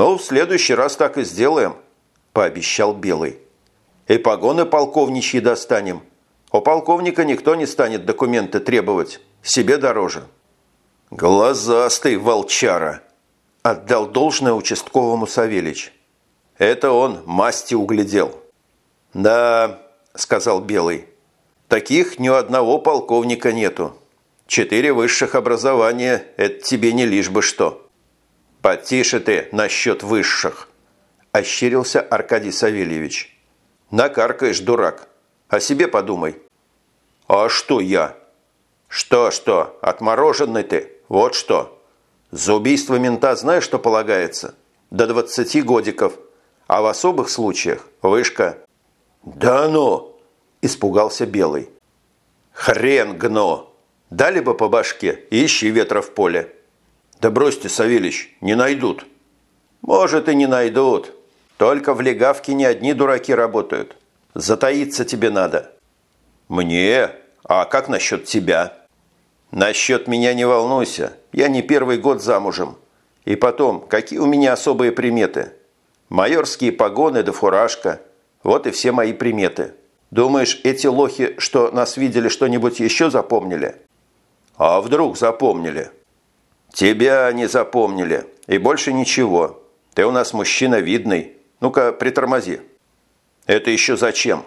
«Ну, в следующий раз так и сделаем», – пообещал Белый. «И погоны полковничьи достанем. У полковника никто не станет документы требовать. Себе дороже». «Глазастый волчара!» – отдал должное участковому Савельич. «Это он масти углядел». «Да», – сказал Белый, – «таких ни у одного полковника нету. Четыре высших образования – это тебе не лишь бы что». «Потише ты насчет высших», – ощерился Аркадий Савельевич. «Накаркаешь, дурак. О себе подумай». «А что я?» «Что-что, отмороженный ты, вот что. За убийство мента знаешь, что полагается? До 20 годиков. А в особых случаях – вышка». «Да ну!» – испугался Белый. «Хрен гно! Дали бы по башке и ищи ветра в поле». «Да бросьте, Савельич, не найдут». «Может, и не найдут. Только в легавке не одни дураки работают. Затаиться тебе надо». «Мне? А как насчет тебя?» «Насчет меня не волнуйся. Я не первый год замужем. И потом, какие у меня особые приметы? Майорские погоны да фуражка. Вот и все мои приметы. Думаешь, эти лохи, что нас видели, что-нибудь еще запомнили?» «А вдруг запомнили?» «Тебя они запомнили. И больше ничего. Ты у нас мужчина видный. Ну-ка, притормози». «Это еще зачем?»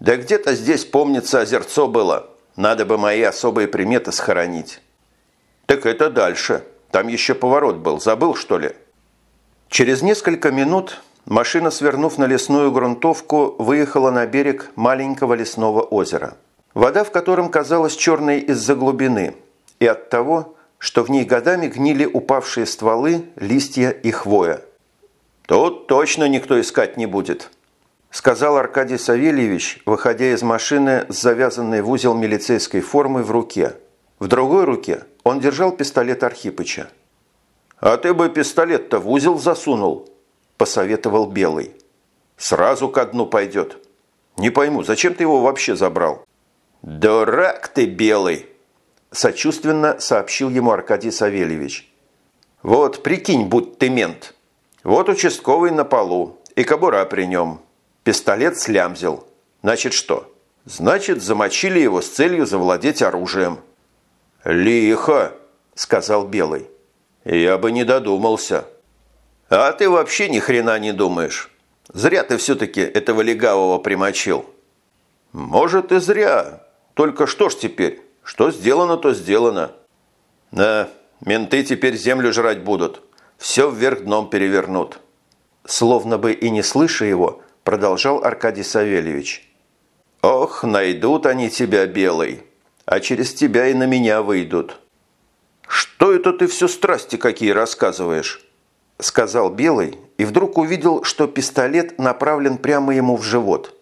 «Да где-то здесь, помнится, озерцо было. Надо бы мои особые приметы схоронить. Так это дальше. Там еще поворот был. Забыл, что ли? Через несколько минут машина, свернув на лесную грунтовку, выехала на берег маленького лесного озера. Вода в котором казалась черной из-за глубины и от того, что в ней годами гнили упавшие стволы, листья и хвоя. Тут точно никто искать не будет –– сказал Аркадий Савельевич, выходя из машины с завязанной в узел милицейской формой в руке. В другой руке он держал пистолет Архипыча. «А ты бы пистолет-то в узел засунул», – посоветовал Белый. «Сразу ко дну пойдет. Не пойму, зачем ты его вообще забрал?» «Дурак ты, Белый!» – сочувственно сообщил ему Аркадий Савельевич. «Вот прикинь, будь ты мент. Вот участковый на полу и кобура при нем». Пистолет слямзил. Значит что? Значит, замочили его с целью завладеть оружием. «Лихо!» – сказал Белый. «Я бы не додумался». «А ты вообще ни хрена не думаешь. Зря ты все-таки этого легавого примочил». «Может, и зря. Только что ж теперь? Что сделано, то сделано». «Да, менты теперь землю жрать будут. Все вверх дном перевернут». Словно бы и не слыша его, продолжал Аркадий Савельевич. «Ох, найдут они тебя, Белый, а через тебя и на меня выйдут». «Что это ты все страсти какие рассказываешь?» сказал Белый и вдруг увидел, что пистолет направлен прямо ему в живот.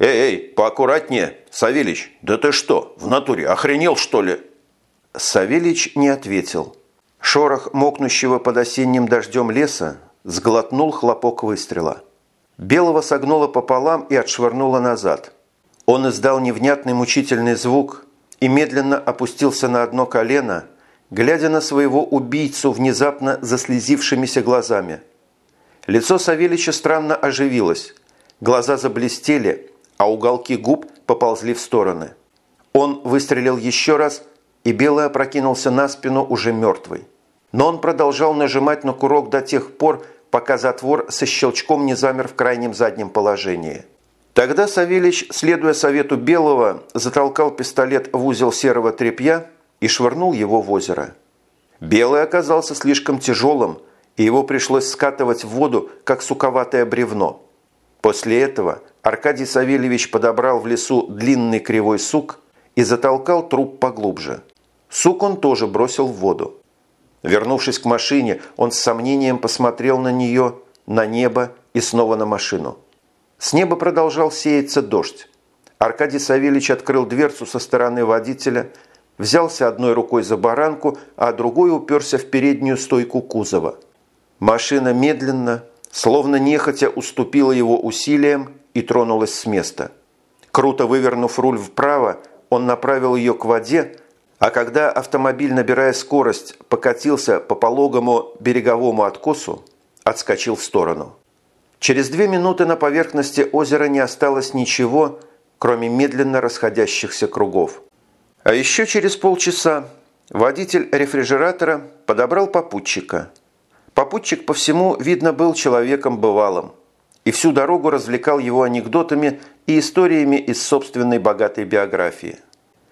«Эй, эй, поаккуратнее, Савельич, да ты что, в натуре охренел, что ли?» Савельич не ответил. Шорох мокнущего под осенним дождем леса сглотнул хлопок выстрела. Белого согнуло пополам и отшвырнуло назад. Он издал невнятный мучительный звук и медленно опустился на одно колено, глядя на своего убийцу внезапно заслезившимися глазами. Лицо Савелича странно оживилось, глаза заблестели, а уголки губ поползли в стороны. Он выстрелил еще раз, и Белый опрокинулся на спину уже мертвый. Но он продолжал нажимать на курок до тех пор, пока затвор со щелчком не замер в крайнем заднем положении. Тогда Савельич, следуя совету Белого, затолкал пистолет в узел серого тряпья и швырнул его в озеро. Белый оказался слишком тяжелым, и его пришлось скатывать в воду, как суковатое бревно. После этого Аркадий Савельевич подобрал в лесу длинный кривой сук и затолкал труп поглубже. Сук он тоже бросил в воду. Вернувшись к машине, он с сомнением посмотрел на нее, на небо и снова на машину. С неба продолжал сеяться дождь. Аркадий Савельевич открыл дверцу со стороны водителя, взялся одной рукой за баранку, а другой уперся в переднюю стойку кузова. Машина медленно, словно нехотя уступила его усилиям и тронулась с места. Круто вывернув руль вправо, он направил ее к воде, а когда автомобиль, набирая скорость, покатился по пологому береговому откосу, отскочил в сторону. Через две минуты на поверхности озера не осталось ничего, кроме медленно расходящихся кругов. А еще через полчаса водитель рефрижератора подобрал попутчика. Попутчик по всему, видно, был человеком бывалым и всю дорогу развлекал его анекдотами и историями из собственной богатой биографии –